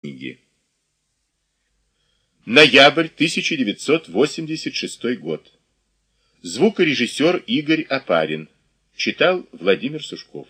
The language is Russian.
книги. Ноябрь 1986 год. Звукорежиссер Игорь Апарин. Читал Владимир Сушков.